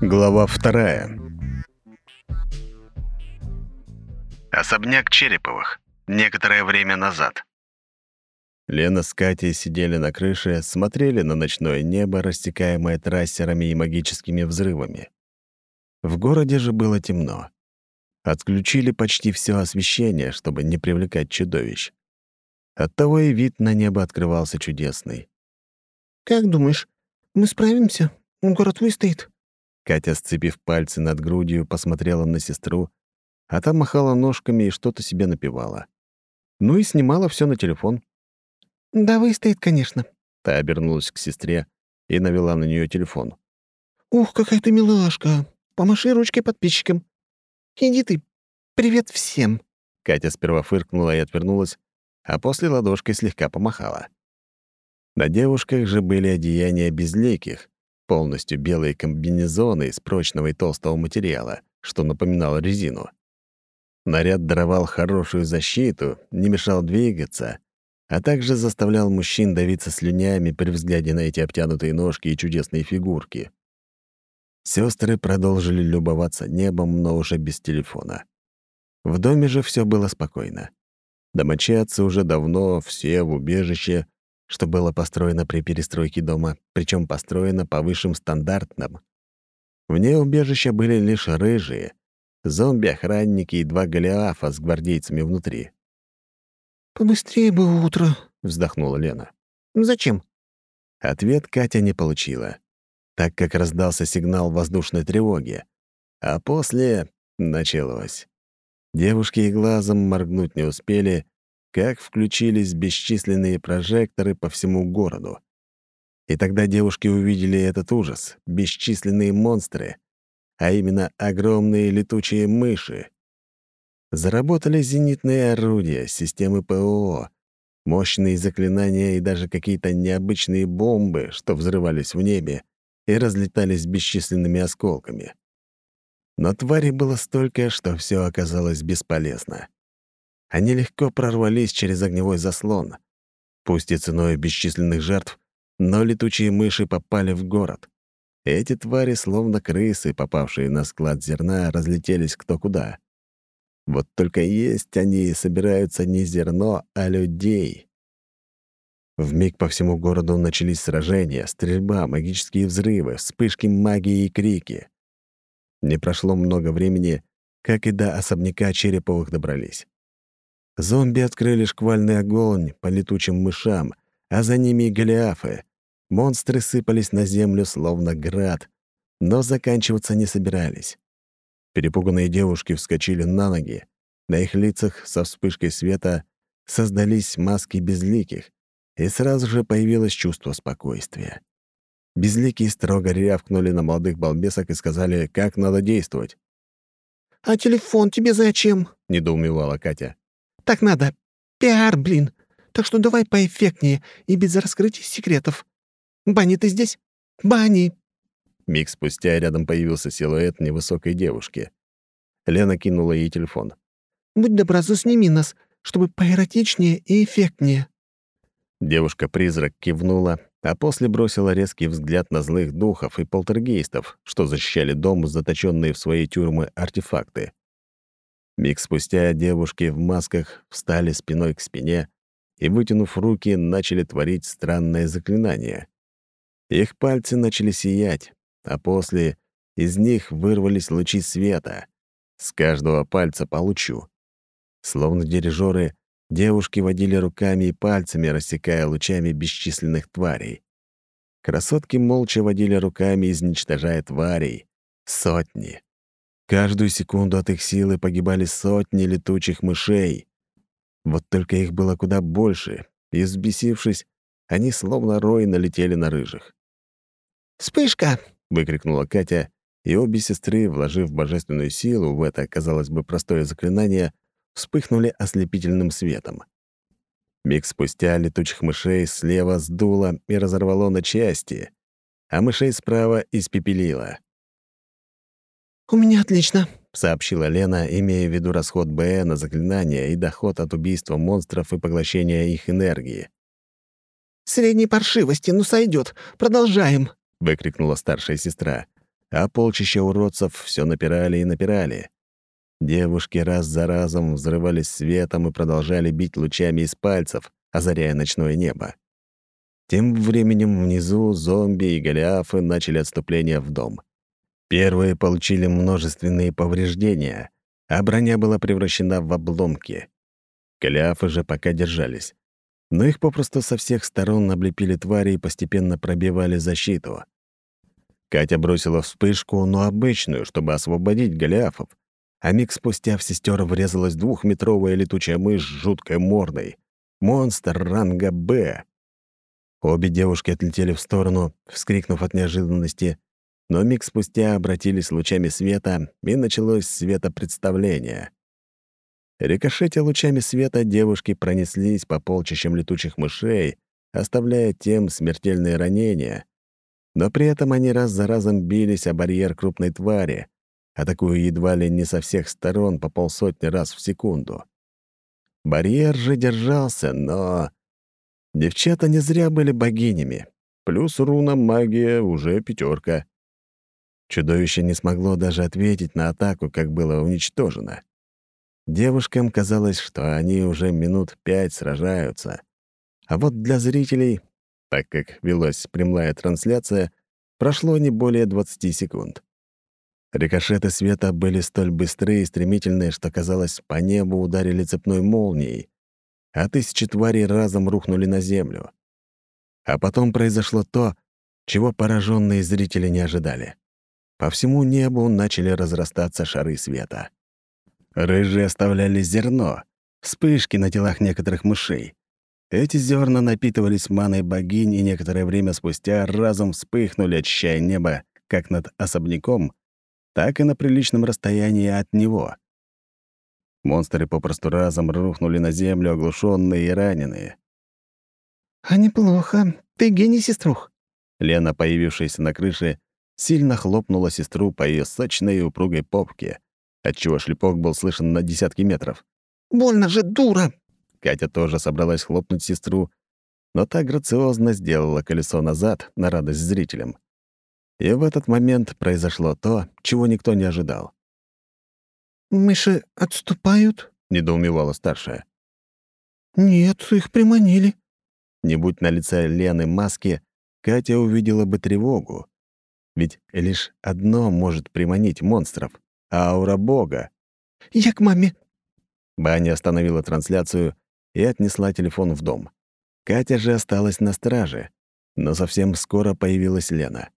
Глава вторая. Особняк Череповых. Некоторое время назад. Лена с Катей сидели на крыше, смотрели на ночное небо, растекаемое трассерами и магическими взрывами. В городе же было темно. Отключили почти все освещение, чтобы не привлекать чудовищ. Оттого и вид на небо открывался чудесный. «Как думаешь, мы справимся? Город выстоит?» Катя, сцепив пальцы над грудью, посмотрела на сестру, а та махала ножками и что-то себе напевала. Ну и снимала все на телефон. «Да выстоит, конечно». Та обернулась к сестре и навела на нее телефон. «Ух, какая ты милашка! Помаши ручкой подписчикам. Иди ты. Привет всем!» Катя сперва фыркнула и отвернулась, а после ладошкой слегка помахала. На девушках же были одеяния безликих, полностью белые комбинезоны из прочного и толстого материала, что напоминало резину. Наряд даровал хорошую защиту, не мешал двигаться, а также заставлял мужчин давиться слюнями при взгляде на эти обтянутые ножки и чудесные фигурки. Сестры продолжили любоваться небом, но уже без телефона. В доме же все было спокойно. Домочадцы уже давно все в убежище, что было построено при перестройке дома, причем построено по высшим стандартам. Вне убежища были лишь рыжие, зомби-охранники и два голиафа с гвардейцами внутри. «Побыстрее бы утро», — вздохнула Лена. «Зачем?» Ответ Катя не получила, так как раздался сигнал воздушной тревоги, а после началось. Девушки и глазом моргнуть не успели, как включились бесчисленные прожекторы по всему городу. И тогда девушки увидели этот ужас — бесчисленные монстры, а именно огромные летучие мыши. Заработали зенитные орудия, системы ПО, мощные заклинания и даже какие-то необычные бомбы, что взрывались в небе и разлетались бесчисленными осколками. Но тварей было столько, что все оказалось бесполезно. Они легко прорвались через огневой заслон. Пусть и ценой бесчисленных жертв, но летучие мыши попали в город. Эти твари, словно крысы, попавшие на склад зерна, разлетелись кто куда. Вот только есть они собираются не зерно, а людей. В миг по всему городу начались сражения, стрельба, магические взрывы, вспышки магии и крики. Не прошло много времени, как и до особняка Череповых добрались. Зомби открыли шквальный огонь по летучим мышам, а за ними и голиафы. Монстры сыпались на землю, словно град, но заканчиваться не собирались. Перепуганные девушки вскочили на ноги. На их лицах со вспышкой света создались маски безликих, и сразу же появилось чувство спокойствия. Безликие строго рявкнули на молодых балбесок и сказали, как надо действовать. «А телефон тебе зачем?» — недоумевала Катя. Так надо. Пиар, блин. Так что давай поэффектнее и без раскрытия секретов. Бани, ты здесь? Бани!» Миг спустя рядом появился силуэт невысокой девушки. Лена кинула ей телефон. «Будь добра, засними нас, чтобы поэротичнее и эффектнее». Девушка-призрак кивнула, а после бросила резкий взгляд на злых духов и полтергейстов, что защищали дом, заточенные в свои тюрьмы артефакты. Миг спустя девушки в масках встали спиной к спине и, вытянув руки, начали творить странное заклинание. Их пальцы начали сиять, а после из них вырвались лучи света. С каждого пальца по лучу. Словно дирижеры, девушки водили руками и пальцами, рассекая лучами бесчисленных тварей. Красотки молча водили руками, изничтожая тварей. Сотни. Каждую секунду от их силы погибали сотни летучих мышей. Вот только их было куда больше, и, взбесившись, они словно рой налетели на рыжих. «Вспышка!» — выкрикнула Катя, и обе сестры, вложив божественную силу в это, казалось бы, простое заклинание, вспыхнули ослепительным светом. Миг спустя летучих мышей слева сдуло и разорвало на части, а мышей справа испепелило. «У меня отлично», — сообщила Лена, имея в виду расход БЭ на заклинания и доход от убийства монстров и поглощения их энергии. «Средней паршивости, ну сойдет. Продолжаем», — выкрикнула старшая сестра. а полчища уродцев все напирали и напирали. Девушки раз за разом взрывались светом и продолжали бить лучами из пальцев, озаряя ночное небо. Тем временем внизу зомби и голиафы начали отступление в дом. Первые получили множественные повреждения, а броня была превращена в обломки. Голиафы же пока держались. Но их попросту со всех сторон облепили твари и постепенно пробивали защиту. Катя бросила вспышку, но обычную, чтобы освободить голиафов, а миг спустя в сестер врезалась двухметровая летучая мышь с жуткой мордой. Монстр ранга «Б». Обе девушки отлетели в сторону, вскрикнув от неожиданности, но миг спустя обратились лучами света, и началось светопредставление. Рикошетя лучами света девушки пронеслись по полчищам летучих мышей, оставляя тем смертельные ранения, но при этом они раз за разом бились о барьер крупной твари, атакуя едва ли не со всех сторон по полсотни раз в секунду. Барьер же держался, но... Девчата не зря были богинями. Плюс руна магия уже пятерка. Чудовище не смогло даже ответить на атаку, как было уничтожено. Девушкам казалось, что они уже минут пять сражаются. А вот для зрителей, так как велась прямая трансляция, прошло не более 20 секунд. Рикошеты света были столь быстрые и стремительные, что, казалось, по небу ударили цепной молнией, а тысячи тварей разом рухнули на землю. А потом произошло то, чего пораженные зрители не ожидали. По всему небу начали разрастаться шары света. Рыжие оставляли зерно, вспышки на телах некоторых мышей. Эти зерна напитывались маной богинь и некоторое время спустя разом вспыхнули, очищая небо как над особняком, так и на приличном расстоянии от него. Монстры попросту разом рухнули на землю, оглушенные и раненые. «А неплохо. Ты гений, сеструх». Лена, появившаяся на крыше, сильно хлопнула сестру по ее сочной и упругой попке, отчего шлепок был слышен на десятки метров. «Больно же, дура!» Катя тоже собралась хлопнуть сестру, но та грациозно сделала колесо назад на радость зрителям. И в этот момент произошло то, чего никто не ожидал. «Мыши отступают?» — недоумевала старшая. «Нет, их приманили». Не будь на лице Лены маски, Катя увидела бы тревогу. Ведь лишь одно может приманить монстров — аура бога. «Я к маме». Баня остановила трансляцию и отнесла телефон в дом. Катя же осталась на страже, но совсем скоро появилась Лена.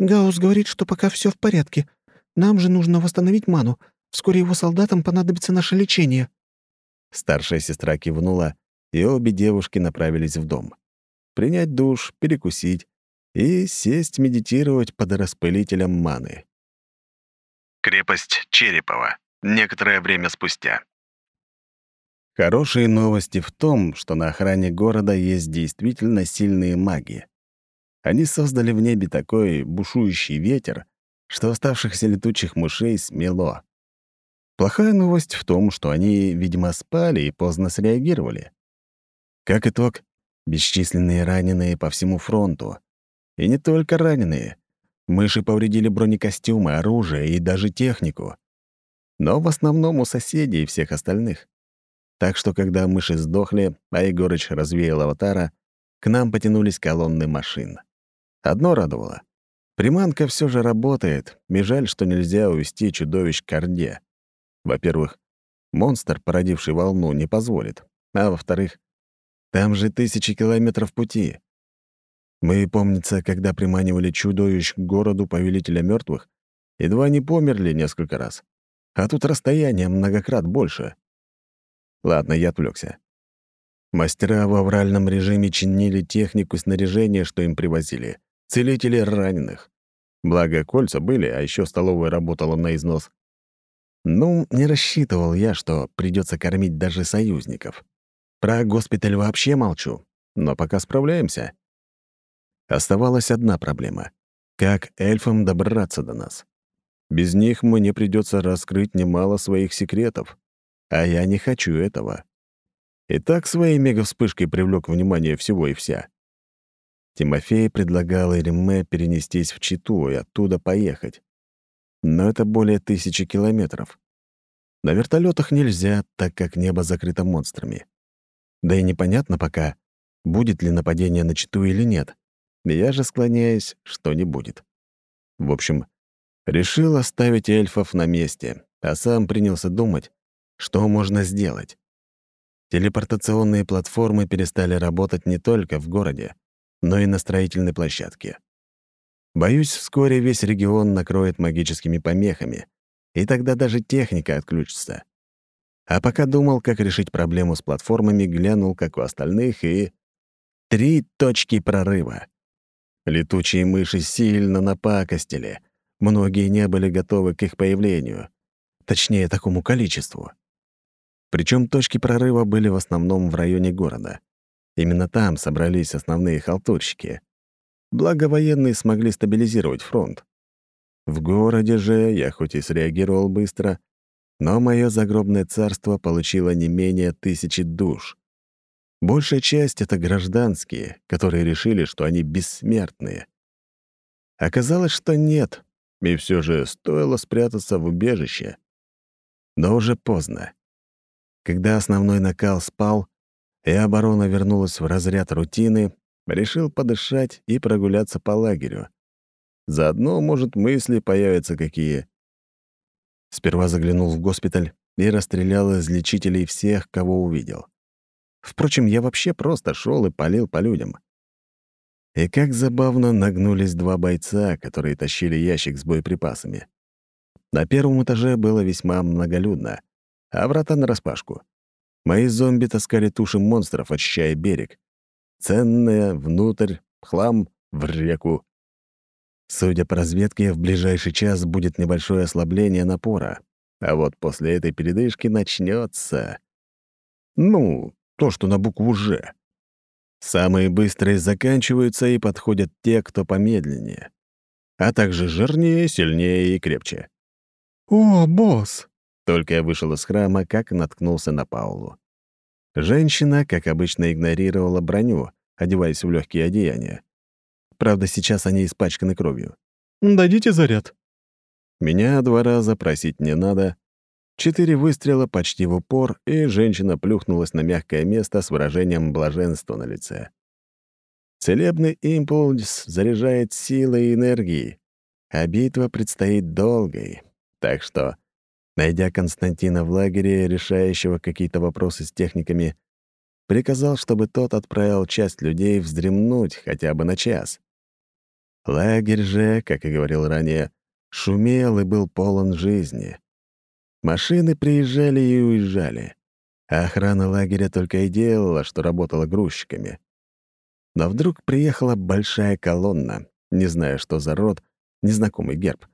Гаус говорит, что пока все в порядке. Нам же нужно восстановить ману. Вскоре его солдатам понадобится наше лечение». Старшая сестра кивнула, и обе девушки направились в дом. Принять душ, перекусить и сесть медитировать под распылителем маны. Крепость Черепова. Некоторое время спустя. Хорошие новости в том, что на охране города есть действительно сильные маги. Они создали в небе такой бушующий ветер, что оставшихся летучих мышей смело. Плохая новость в том, что они, видимо, спали и поздно среагировали. Как итог, бесчисленные раненые по всему фронту. И не только раненые. Мыши повредили бронекостюмы, оружие и даже технику. Но в основном у соседей и всех остальных. Так что, когда мыши сдохли, а Егорыч развеял аватара, к нам потянулись колонны машин. Одно радовало. Приманка все же работает, и жаль, что нельзя увести чудовищ к Орде. Во-первых, монстр, породивший волну, не позволит. А во-вторых, там же тысячи километров пути. Мы, помнится, когда приманивали чудовищ к городу Повелителя мертвых, едва не померли несколько раз. А тут расстояние многократ больше. Ладно, я отвлекся. Мастера в авральном режиме чинили технику снаряжения, что им привозили — целители раненых. Благо, кольца были, а еще столовая работала на износ. Ну, не рассчитывал я, что придется кормить даже союзников. Про госпиталь вообще молчу, но пока справляемся. Оставалась одна проблема — как эльфам добраться до нас. Без них мне придется раскрыть немало своих секретов, а я не хочу этого. И так своей мега-вспышкой привлек внимание всего и вся. Тимофей предлагал Иреме перенестись в Читу и оттуда поехать. Но это более тысячи километров. На вертолетах нельзя, так как небо закрыто монстрами. Да и непонятно пока, будет ли нападение на Читу или нет. Я же склоняюсь, что не будет. В общем, решил оставить эльфов на месте, а сам принялся думать, что можно сделать. Телепортационные платформы перестали работать не только в городе, но и на строительной площадке. Боюсь, вскоре весь регион накроет магическими помехами, и тогда даже техника отключится. А пока думал, как решить проблему с платформами, глянул, как у остальных, и... Три точки прорыва. Летучие мыши сильно напакостили. Многие не были готовы к их появлению. Точнее, такому количеству. Причем точки прорыва были в основном в районе города. Именно там собрались основные халтурщики. Благо военные смогли стабилизировать фронт. В городе же я хоть и среагировал быстро, но мое загробное царство получило не менее тысячи душ. Большая часть — это гражданские, которые решили, что они бессмертные. Оказалось, что нет, и все же стоило спрятаться в убежище. Но уже поздно. Когда основной накал спал, и оборона вернулась в разряд рутины, решил подышать и прогуляться по лагерю. Заодно, может, мысли появятся какие. Сперва заглянул в госпиталь и расстрелял из лечителей всех, кого увидел. Впрочем, я вообще просто шел и палил по людям. И как забавно нагнулись два бойца, которые тащили ящик с боеприпасами. На первом этаже было весьма многолюдно, а врата нараспашку. Мои зомби таскали туши монстров, очищая берег. Ценное — внутрь, хлам — в реку. Судя по разведке, в ближайший час будет небольшое ослабление напора, а вот после этой передышки начнется. Ну, то, что на букву «Ж». Самые быстрые заканчиваются и подходят те, кто помедленнее, а также жирнее, сильнее и крепче. «О, босс!» Только я вышел из храма, как наткнулся на Паулу. Женщина, как обычно, игнорировала броню, одеваясь в легкие одеяния. Правда, сейчас они испачканы кровью. «Дадите заряд?» Меня два раза просить не надо, Четыре выстрела почти в упор, и женщина плюхнулась на мягкое место с выражением блаженства на лице. Целебный импульс заряжает силой и энергией, а битва предстоит долгой. Так что, найдя Константина в лагере, решающего какие-то вопросы с техниками, приказал, чтобы тот отправил часть людей вздремнуть хотя бы на час. Лагерь же, как и говорил ранее, шумел и был полон жизни. Машины приезжали и уезжали, а охрана лагеря только и делала, что работала грузчиками. Но вдруг приехала большая колонна, не зная, что за род, незнакомый герб.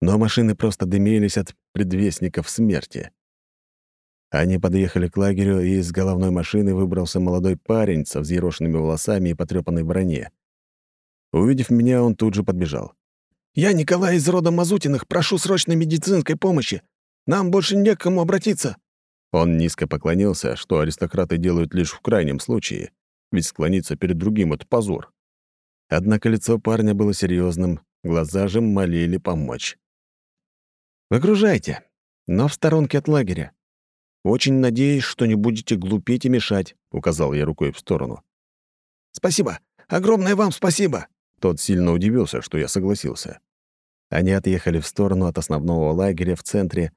Но машины просто дымились от предвестников смерти. Они подъехали к лагерю, и из головной машины выбрался молодой парень со взъерошенными волосами и потрёпанной броне. Увидев меня, он тут же подбежал. «Я Николай из рода Мазутиных, прошу срочной медицинской помощи. Нам больше не к кому обратиться». Он низко поклонился, что аристократы делают лишь в крайнем случае, ведь склониться перед другим — это позор. Однако лицо парня было серьезным, глаза же молили помочь. «Выгружайте, но в сторонке от лагеря. Очень надеюсь, что не будете глупеть и мешать», — указал я рукой в сторону. «Спасибо! Огромное вам спасибо!» Тот сильно удивился, что я согласился. Они отъехали в сторону от основного лагеря в центре,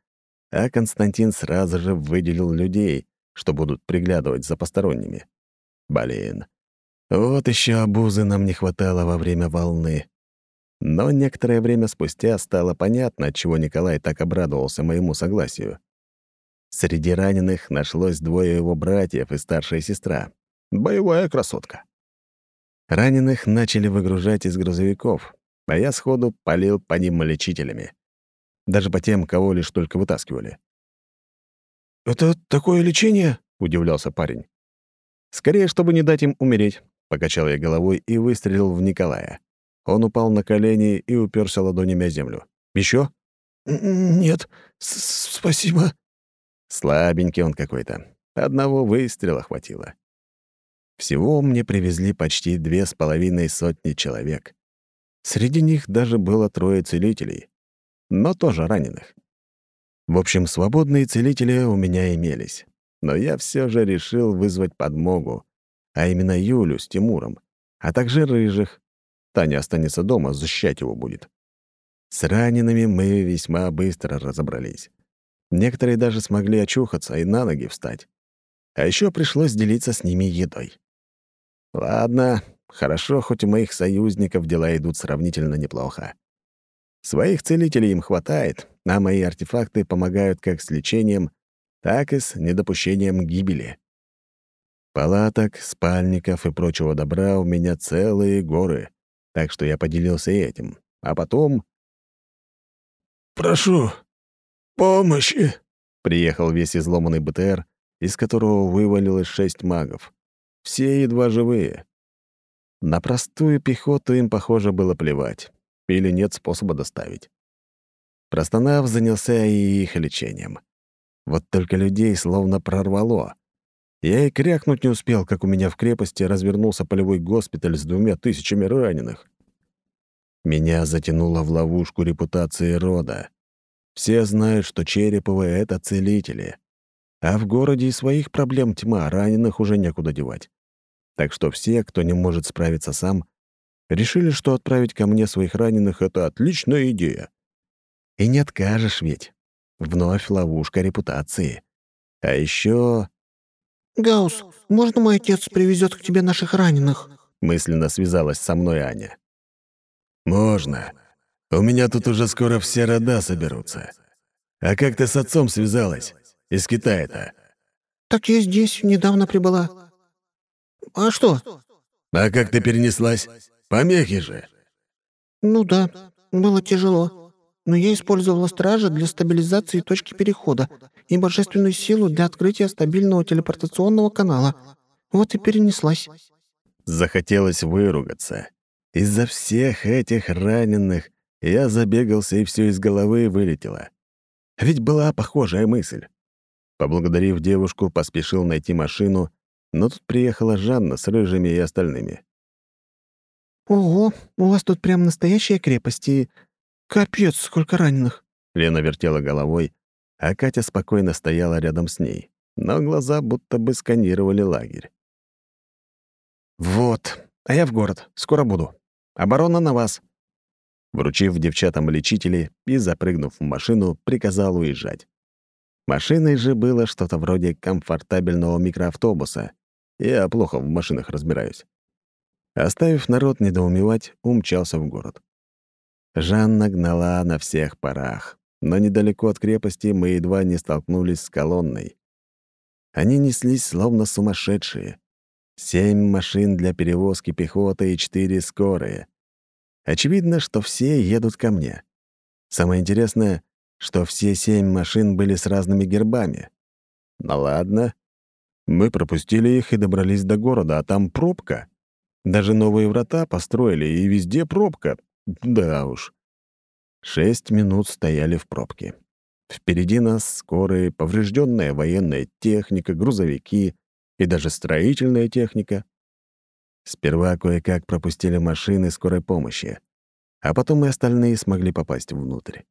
а Константин сразу же выделил людей, что будут приглядывать за посторонними. Блин, вот еще обузы нам не хватало во время волны. Но некоторое время спустя стало понятно, отчего Николай так обрадовался моему согласию. Среди раненых нашлось двое его братьев и старшая сестра. Боевая красотка. Раненых начали выгружать из грузовиков, а я сходу полил по ним лечителями даже по тем, кого лишь только вытаскивали. «Это такое лечение?» — удивлялся парень. «Скорее, чтобы не дать им умереть», — покачал я головой и выстрелил в Николая. Он упал на колени и уперся ладонями о землю. Еще? «Нет, спасибо». Слабенький он какой-то. Одного выстрела хватило. Всего мне привезли почти две с половиной сотни человек. Среди них даже было трое целителей, но тоже раненых. В общем, свободные целители у меня имелись, но я все же решил вызвать подмогу, а именно Юлю с Тимуром, а также Рыжих. Таня останется дома, защищать его будет. С ранеными мы весьма быстро разобрались. Некоторые даже смогли очухаться и на ноги встать. А еще пришлось делиться с ними едой. Ладно, хорошо, хоть у моих союзников дела идут сравнительно неплохо. Своих целителей им хватает, а мои артефакты помогают как с лечением, так и с недопущением гибели. Палаток, спальников и прочего добра у меня целые горы, так что я поделился этим. А потом «Прошу помощи!» Приехал весь изломанный БТР, из которого вывалилось шесть магов. Все едва живые. На простую пехоту им, похоже, было плевать. Или нет способа доставить. Простонав, занялся и их лечением. Вот только людей словно прорвало. Я и крякнуть не успел, как у меня в крепости развернулся полевой госпиталь с двумя тысячами раненых. Меня затянуло в ловушку репутации рода. Все знают, что Череповы — это целители. А в городе и своих проблем тьма, раненых уже некуда девать. Так что все, кто не может справиться сам, решили, что отправить ко мне своих раненых — это отличная идея. И не откажешь ведь. Вновь ловушка репутации. А еще «Гаус, можно мой отец привезет к тебе наших раненых?» мысленно связалась со мной Аня. «Можно. У меня тут уже скоро все рода соберутся. А как ты с отцом связалась? Из Китая-то?» «Так я здесь недавно прибыла». «А что?» «А как ты перенеслась? Помехи же». «Ну да, было тяжело. Но я использовала стража для стабилизации точки перехода и божественную силу для открытия стабильного телепортационного канала. Вот и перенеслась». Захотелось выругаться. Из-за всех этих раненых я забегался, и все из головы вылетело. Ведь была похожая мысль. Поблагодарив девушку, поспешил найти машину, но тут приехала Жанна с рыжими и остальными. «Ого, у вас тут прям настоящая крепость, и... Капец, сколько раненых!» Лена вертела головой, а Катя спокойно стояла рядом с ней, но глаза будто бы сканировали лагерь. «Вот, а я в город, скоро буду. Оборона на вас!» Вручив девчатам лечители и запрыгнув в машину, приказал уезжать. Машиной же было что-то вроде комфортабельного микроавтобуса. Я плохо в машинах разбираюсь. Оставив народ недоумевать, умчался в город. Жанна гнала на всех парах, но недалеко от крепости мы едва не столкнулись с колонной. Они неслись словно сумасшедшие. Семь машин для перевозки пехоты и четыре скорые. Очевидно, что все едут ко мне. Самое интересное, что все семь машин были с разными гербами. Ну ладно. Мы пропустили их и добрались до города, а там пробка. Даже новые врата построили, и везде пробка. Да уж. Шесть минут стояли в пробке. Впереди нас скорые, поврежденная военная техника, грузовики и даже строительная техника. Сперва кое-как пропустили машины скорой помощи, а потом и остальные смогли попасть внутрь.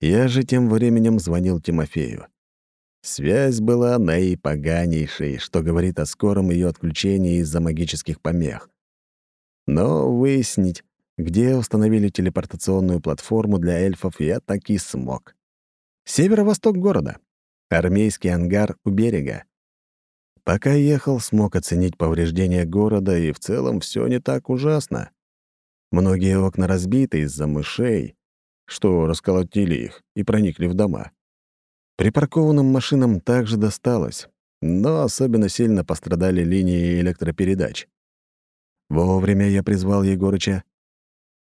Я же тем временем звонил Тимофею. Связь была наипоганейшей, что говорит о скором ее отключении из-за магических помех. Но выяснить, где установили телепортационную платформу для эльфов, я таки смог. Северо-восток города. Армейский ангар у берега. Пока ехал, смог оценить повреждения города, и в целом все не так ужасно. Многие окна разбиты из-за мышей, что расколотили их и проникли в дома. Припаркованным машинам также досталось, но особенно сильно пострадали линии электропередач. Вовремя я призвал Егорыча.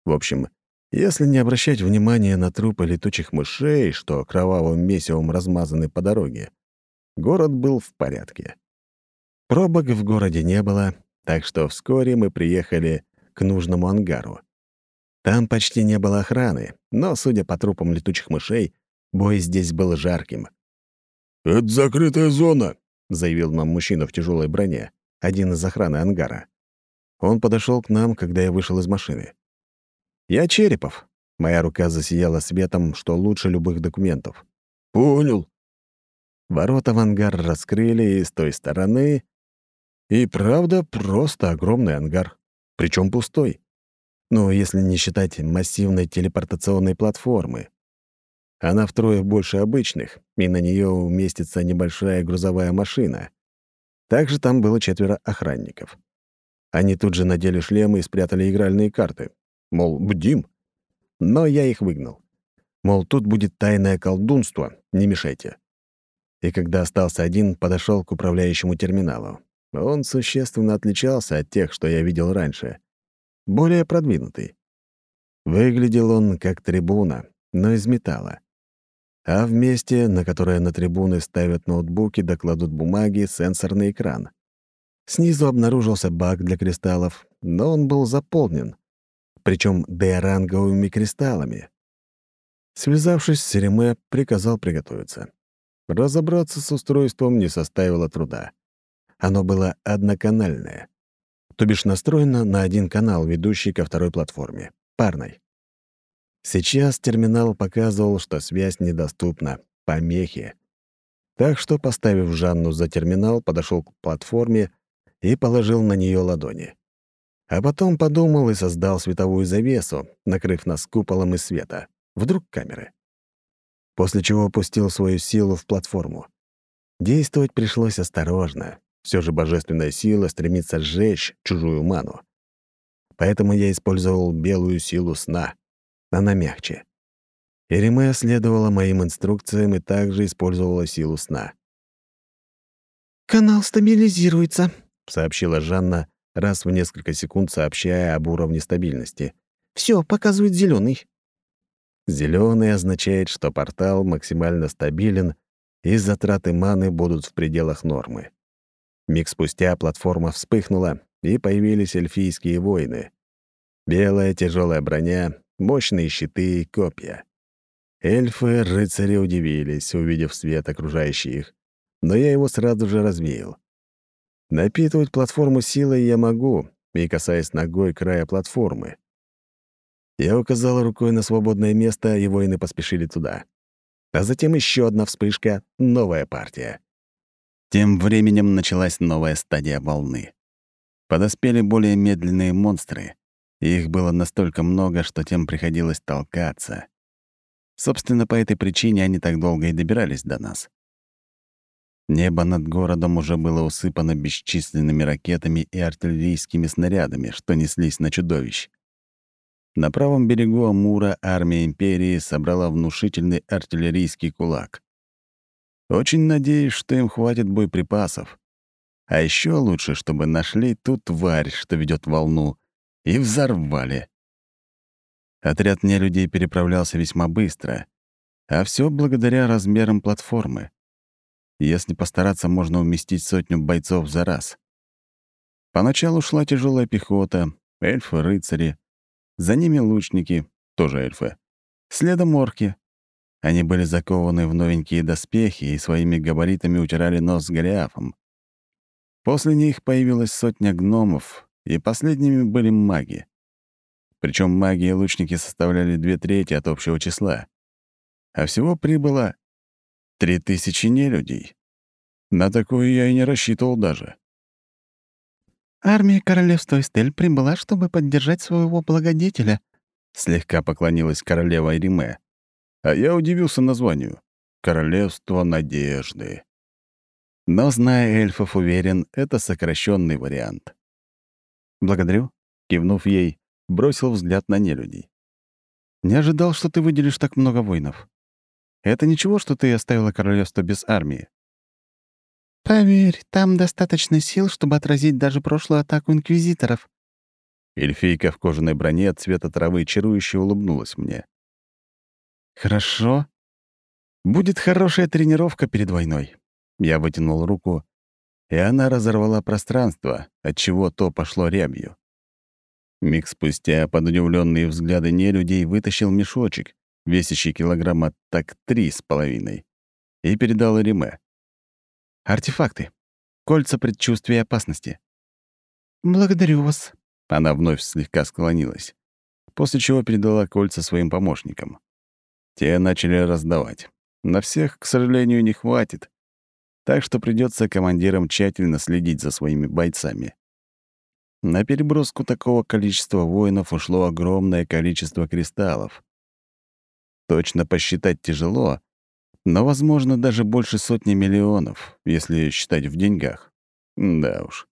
В общем, если не обращать внимания на трупы летучих мышей, что кровавым месивом размазаны по дороге, город был в порядке. Пробок в городе не было, так что вскоре мы приехали к нужному ангару. Там почти не было охраны, но, судя по трупам летучих мышей, бой здесь был жарким. «Это закрытая зона», — заявил нам мужчина в тяжелой броне, один из охраны ангара. Он подошел к нам, когда я вышел из машины. «Я Черепов». Моя рука засияла светом, что лучше любых документов. «Понял». Ворота в ангар раскрыли, и с той стороны... И правда, просто огромный ангар. Причем пустой. Ну, если не считать массивной телепортационной платформы. Она втрое больше обычных, и на нее уместится небольшая грузовая машина. Также там было четверо охранников. Они тут же надели шлемы и спрятали игральные карты. Мол, бдим. Но я их выгнал. Мол, тут будет тайное колдунство, не мешайте. И когда остался один, подошел к управляющему терминалу. Он существенно отличался от тех, что я видел раньше. Более продвинутый. Выглядел он как трибуна, но из металла. А в месте, на которое на трибуны ставят ноутбуки, докладут бумаги, сенсорный экран. Снизу обнаружился бак для кристаллов, но он был заполнен, причем D-ранговыми кристаллами. Связавшись с Сереме, приказал приготовиться. Разобраться с устройством не составило труда. Оно было одноканальное, то бишь настроено на один канал, ведущий ко второй платформе, парной. Сейчас терминал показывал, что связь недоступна, помехи. Так что, поставив Жанну за терминал, подошел к платформе и положил на нее ладони. А потом подумал и создал световую завесу, накрыв нас куполом из света. Вдруг камеры. После чего опустил свою силу в платформу. Действовать пришлось осторожно, все же божественная сила стремится сжечь чужую ману. Поэтому я использовал белую силу сна. Она мягче. Эриме следовала моим инструкциям и также использовала силу сна. «Канал стабилизируется», — сообщила Жанна, раз в несколько секунд сообщая об уровне стабильности. Все, показывает зеленый. Зеленый означает, что портал максимально стабилен, и затраты маны будут в пределах нормы. Миг спустя платформа вспыхнула, и появились эльфийские воины. Белая тяжелая броня, мощные щиты и копья. Эльфы, рыцари удивились, увидев свет, окружающий их, но я его сразу же развеял. Напитывать платформу силой я могу, и касаясь ногой края платформы. Я указал рукой на свободное место, и воины поспешили туда. А затем еще одна вспышка, новая партия. Тем временем началась новая стадия волны. Подоспели более медленные монстры. Их было настолько много, что тем приходилось толкаться. Собственно, по этой причине они так долго и добирались до нас. Небо над городом уже было усыпано бесчисленными ракетами и артиллерийскими снарядами, что неслись на чудовищ. На правом берегу Амура армия Империи собрала внушительный артиллерийский кулак. Очень надеюсь, что им хватит боеприпасов. А еще лучше, чтобы нашли ту тварь, что ведет волну, и взорвали. Отряд нелюдей переправлялся весьма быстро, а все благодаря размерам платформы. Если постараться, можно уместить сотню бойцов за раз. Поначалу шла тяжелая пехота, эльфы-рыцари, за ними лучники, тоже эльфы, следом орки, они были закованы в новенькие доспехи и своими габаритами утирали нос с Голиафом. После них появилась сотня гномов, и последними были маги. Причем маги и лучники составляли две трети от общего числа. А всего прибыло три тысячи нелюдей. На такое я и не рассчитывал даже. «Армия королевства Эстель прибыла, чтобы поддержать своего благодетеля», — слегка поклонилась королева Ириме. А я удивился названию. «Королевство надежды». Но, зная эльфов, уверен, это сокращенный вариант. «Благодарю», — кивнув ей, бросил взгляд на нелюдей. «Не ожидал, что ты выделишь так много воинов. Это ничего, что ты оставила королевство без армии?» «Поверь, там достаточно сил, чтобы отразить даже прошлую атаку инквизиторов». Эльфийка в кожаной броне цвета травы чарующе улыбнулась мне. «Хорошо. Будет хорошая тренировка перед войной». Я вытянул руку, и она разорвала пространство, отчего то пошло рябью. Миг спустя под удивленные взгляды нелюдей вытащил мешочек, весящий килограмма так три с половиной, и передал Риме. «Артефакты. Кольца предчувствия опасности. «Благодарю вас». Она вновь слегка склонилась, после чего передала кольца своим помощникам. Те начали раздавать. На всех, к сожалению, не хватит, так что придется командирам тщательно следить за своими бойцами. На переброску такого количества воинов ушло огромное количество кристаллов. Точно посчитать тяжело, но, возможно, даже больше сотни миллионов, если считать в деньгах. Да уж.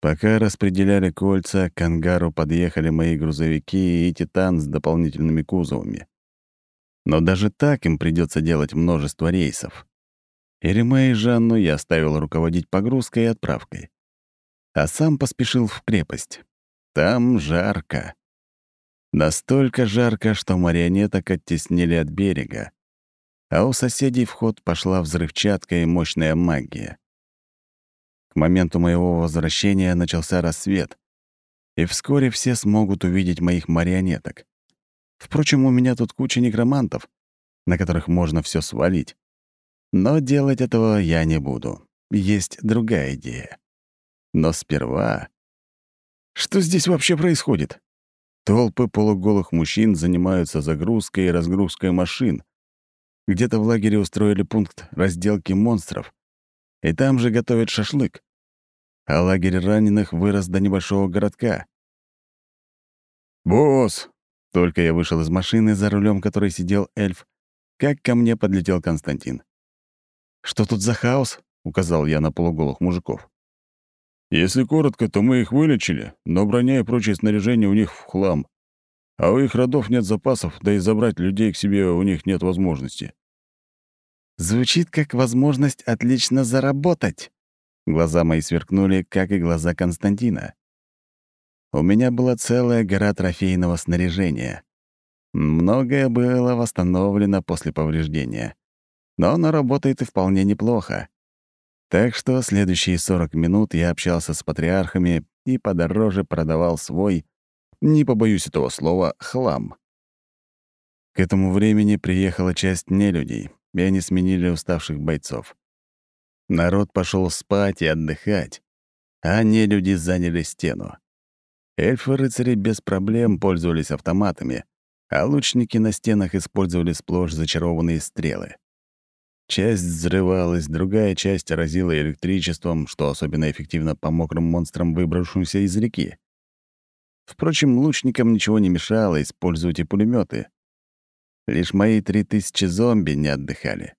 Пока распределяли кольца, к ангару подъехали мои грузовики и «Титан» с дополнительными кузовами. Но даже так им придется делать множество рейсов. Ириме и Жанну я оставил руководить погрузкой и отправкой. А сам поспешил в крепость. Там жарко. Настолько жарко, что марионеток оттеснили от берега. А у соседей в ход пошла взрывчатка и мощная магия. К моменту моего возвращения начался рассвет, и вскоре все смогут увидеть моих марионеток. Впрочем, у меня тут куча некромантов, на которых можно все свалить. Но делать этого я не буду. Есть другая идея. Но сперва... Что здесь вообще происходит? Толпы полуголых мужчин занимаются загрузкой и разгрузкой машин. Где-то в лагере устроили пункт разделки монстров, и там же готовят шашлык. А лагерь раненых вырос до небольшого городка. «Босс!» Только я вышел из машины, за рулем которой сидел эльф, как ко мне подлетел Константин. «Что тут за хаос?» — указал я на полуголых мужиков. «Если коротко, то мы их вылечили, но броня и прочее снаряжение у них в хлам. А у их родов нет запасов, да и забрать людей к себе у них нет возможности». «Звучит как возможность отлично заработать», Глаза мои сверкнули, как и глаза Константина. У меня была целая гора трофейного снаряжения. Многое было восстановлено после повреждения. Но оно работает и вполне неплохо. Так что следующие 40 минут я общался с патриархами и подороже продавал свой, не побоюсь этого слова, хлам. К этому времени приехала часть нелюдей, и они сменили уставших бойцов. Народ пошел спать и отдыхать, а не люди заняли стену. Эльфы-рыцари без проблем пользовались автоматами, а лучники на стенах использовали сплошь зачарованные стрелы. Часть взрывалась, другая часть разила электричеством, что особенно эффективно по мокрым монстрам, выбравшимся из реки. Впрочем, лучникам ничего не мешало использовать и пулеметы. Лишь мои три тысячи зомби не отдыхали.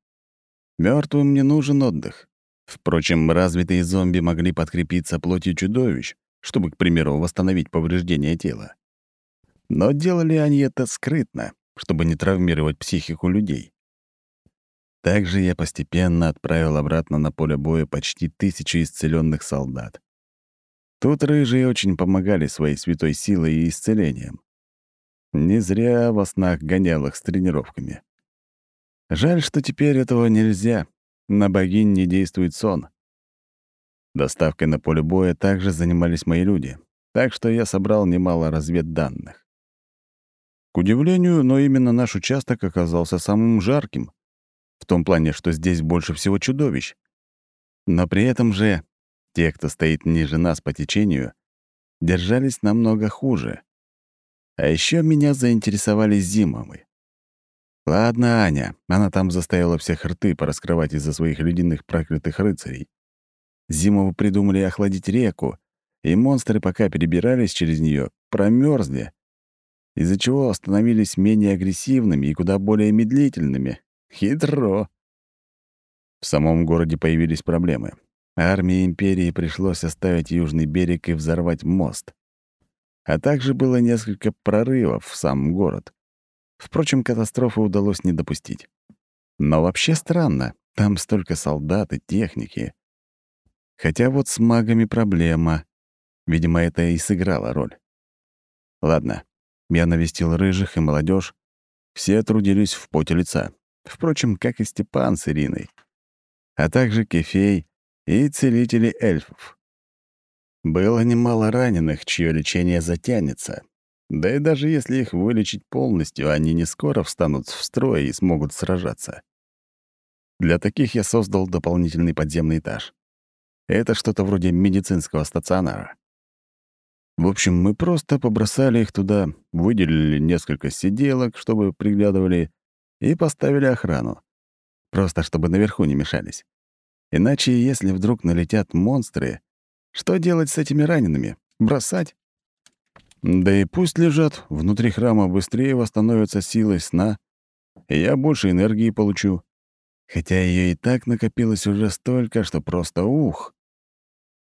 Мертвым не нужен отдых. Впрочем, развитые зомби могли подкрепиться плотью чудовищ, чтобы, к примеру, восстановить повреждения тела. Но делали они это скрытно, чтобы не травмировать психику людей. Также я постепенно отправил обратно на поле боя почти тысячу исцеленных солдат. Тут рыжие очень помогали своей святой силой и исцелением. Не зря во снах гонял их с тренировками. Жаль, что теперь этого нельзя, на богинь не действует сон. Доставкой на поле боя также занимались мои люди, так что я собрал немало разведданных. К удивлению, но именно наш участок оказался самым жарким, в том плане, что здесь больше всего чудовищ. Но при этом же те, кто стоит ниже нас по течению, держались намного хуже. А еще меня заинтересовали зимовы. Ладно, Аня, она там заставила всех рты пораскрывать из-за своих ледяных проклятых рыцарей. Зимову придумали охладить реку, и монстры, пока перебирались через нее, промерзли, из-за чего становились менее агрессивными и куда более медлительными. Хитро. В самом городе появились проблемы. Армии Империи пришлось оставить южный берег и взорвать мост. А также было несколько прорывов в сам город. Впрочем, катастрофы удалось не допустить. Но вообще странно, там столько солдат и техники. Хотя вот с магами проблема. Видимо, это и сыграло роль. Ладно, я навестил рыжих и молодежь. Все трудились в поте лица. Впрочем, как и Степан с Ириной. А также Кефей и целители эльфов. Было немало раненых, чье лечение затянется, да и даже если их вылечить полностью, они не скоро встанут в строй и смогут сражаться. Для таких я создал дополнительный подземный этаж. Это что-то вроде медицинского стационара. В общем, мы просто побросали их туда, выделили несколько сиделок, чтобы приглядывали, и поставили охрану. Просто чтобы наверху не мешались. Иначе, если вдруг налетят монстры, что делать с этими ранеными? Бросать? Да и пусть лежат, внутри храма быстрее восстановятся силой сна, и я больше энергии получу. Хотя ее и так накопилось уже столько, что просто ух.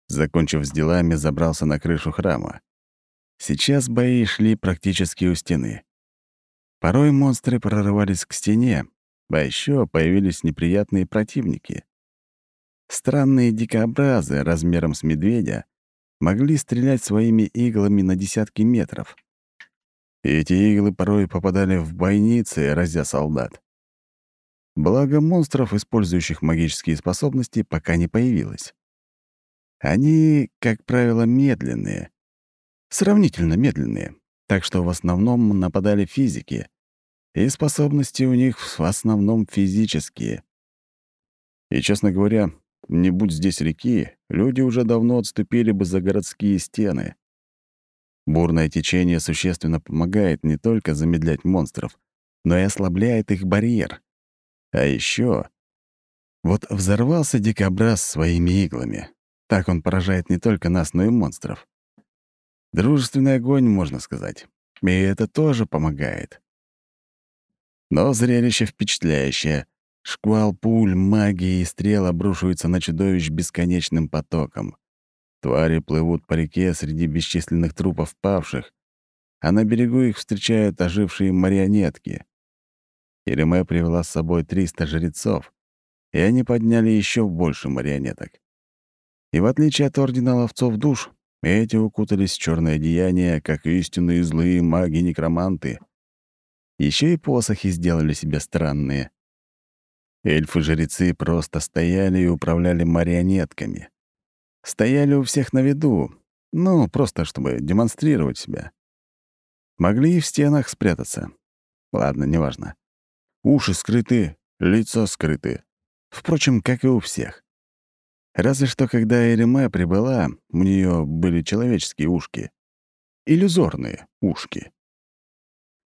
Закончив с делами, забрался на крышу храма. Сейчас бои шли практически у стены. Порой монстры прорывались к стене, а еще появились неприятные противники. Странные дикообразы размером с медведя могли стрелять своими иглами на десятки метров. И эти иглы порой попадали в бойницы, разя солдат. Благо монстров, использующих магические способности, пока не появилось. Они, как правило, медленные. Сравнительно медленные, так что в основном нападали физики, и способности у них в основном физические. И, честно говоря, не будь здесь реки, люди уже давно отступили бы за городские стены. Бурное течение существенно помогает не только замедлять монстров, но и ослабляет их барьер. А еще вот взорвался дикобраз своими иглами. Так он поражает не только нас, но и монстров. Дружественный огонь, можно сказать. И это тоже помогает. Но зрелище впечатляющее. Шквал пуль, магии и стрел обрушиваются на чудовищ бесконечным потоком. Твари плывут по реке среди бесчисленных трупов павших, а на берегу их встречают ожившие марионетки. Иреме привела с собой 300 жрецов, и они подняли еще больше марионеток. И в отличие от Ордена Ловцов Душ, эти укутались в черное одеяние, как истинные злые маги-некроманты. Еще и посохи сделали себе странные. Эльфы-жрецы просто стояли и управляли марионетками. Стояли у всех на виду, ну, просто чтобы демонстрировать себя. Могли и в стенах спрятаться. Ладно, неважно. Уши скрыты, лица скрыты. Впрочем, как и у всех. Разве что, когда Эриме прибыла, у нее были человеческие ушки. Иллюзорные ушки.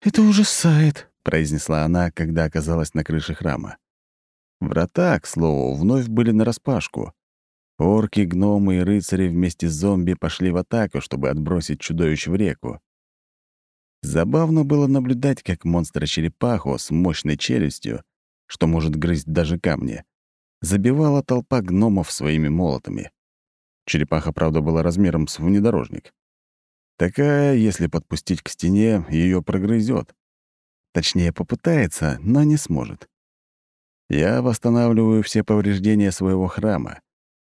«Это ужасает», — произнесла она, когда оказалась на крыше храма. Врата, к слову, вновь были нараспашку. Орки, гномы и рыцари вместе с зомби пошли в атаку, чтобы отбросить чудовищ в реку. Забавно было наблюдать, как монстра-черепаху с мощной челюстью, что может грызть даже камни, забивала толпа гномов своими молотами. Черепаха, правда, была размером с внедорожник. Такая, если подпустить к стене, ее прогрызет. Точнее, попытается, но не сможет. Я восстанавливаю все повреждения своего храма.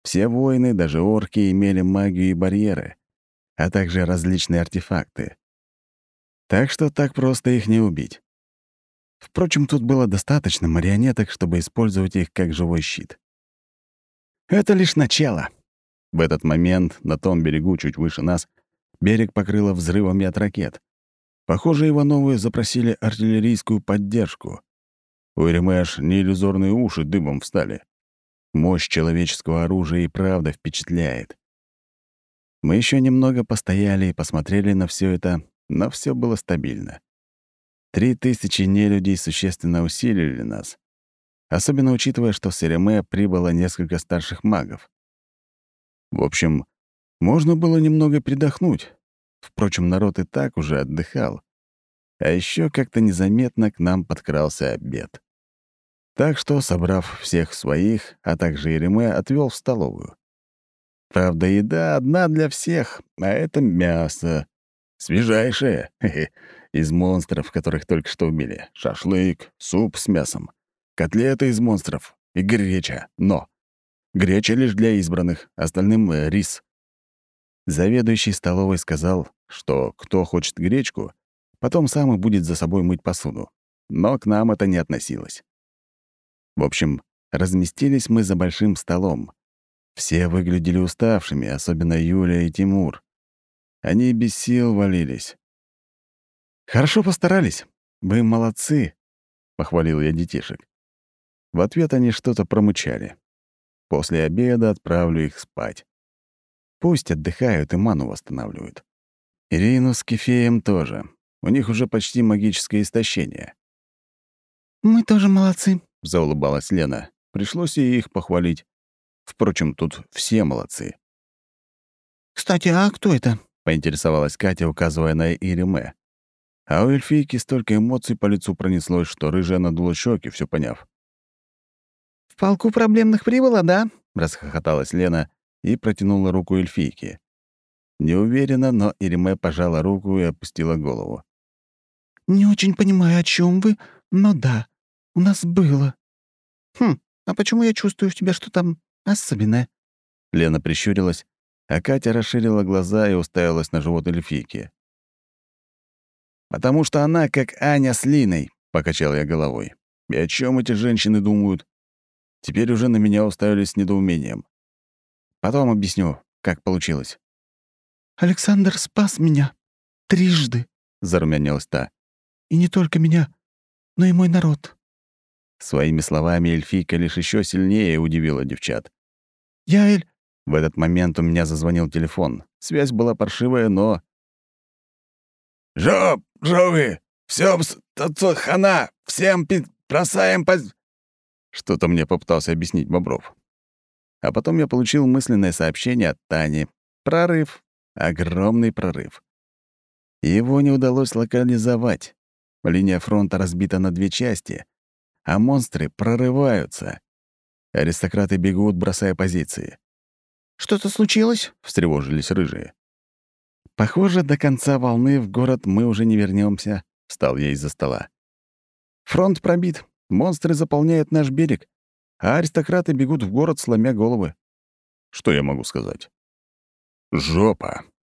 Все воины, даже орки, имели магию и барьеры, а также различные артефакты. Так что так просто их не убить. Впрочем, тут было достаточно марионеток, чтобы использовать их как живой щит. Это лишь начало. В этот момент на том берегу, чуть выше нас, берег покрыло взрывами от ракет. Похоже, Ивановы запросили артиллерийскую поддержку. У Эриме аж неиллюзорные уши дыбом встали. Мощь человеческого оружия и правда впечатляет. Мы еще немного постояли и посмотрели на все это, но все было стабильно. Три тысячи нелюдей существенно усилили нас, особенно учитывая, что с Эреме прибыло несколько старших магов. В общем, можно было немного передохнуть. Впрочем, народ и так уже отдыхал. А еще как-то незаметно к нам подкрался обед. Так что, собрав всех своих, а также Ереме, отвел в столовую. Правда, еда одна для всех, а это мясо. Свежайшее, из монстров, которых только что убили. Шашлык, суп с мясом, котлеты из монстров и греча. Но греча лишь для избранных, остальным — рис. Заведующий столовой сказал, что кто хочет гречку, потом сам и будет за собой мыть посуду. Но к нам это не относилось. В общем, разместились мы за большим столом. Все выглядели уставшими, особенно Юля и Тимур. Они без сил валились. «Хорошо постарались. Вы молодцы», — похвалил я детишек. В ответ они что-то промычали. После обеда отправлю их спать. Пусть отдыхают и ману восстанавливают. Ирину с Кефеем тоже. У них уже почти магическое истощение. «Мы тоже молодцы», — заулыбалась Лена. Пришлось и их похвалить. Впрочем, тут все молодцы. «Кстати, а кто это?» — поинтересовалась Катя, указывая на Ириме. А у эльфийки столько эмоций по лицу пронеслось, что рыжая надула щеки, все поняв. «В полку проблемных прибыла, да?» — расхохоталась Лена и протянула руку эльфийке. Неуверенно, но Ириме пожала руку и опустила голову. «Не очень понимаю, о чем вы, но да, у нас было». «Хм, а почему я чувствую в тебе что-то особенное?» Лена прищурилась, а Катя расширила глаза и уставилась на живот эльфийки. «Потому что она как Аня с Линой», — покачал я головой. «И о чем эти женщины думают?» Теперь уже на меня уставились с недоумением. Потом объясню, как получилось. «Александр спас меня. Трижды», — зарумянилась та. «И не только меня, но и мой народ». Своими словами эльфийка лишь еще сильнее удивила девчат. «Я Эль...» В этот момент у меня зазвонил телефон. Связь была паршивая, но... «Жоп, жовы! Всё, хана! Всем пи... бросаем по...» Что-то мне попытался объяснить Бобров. А потом я получил мысленное сообщение от Тани. Прорыв. Огромный прорыв. Его не удалось локализовать. Линия фронта разбита на две части, а монстры прорываются. Аристократы бегут, бросая позиции. «Что-то случилось?» — встревожились рыжие. «Похоже, до конца волны в город мы уже не вернемся. встал я из-за стола. «Фронт пробит, Монстры заполняют наш берег, а аристократы бегут в город, сломя головы. Что я могу сказать? Жопа.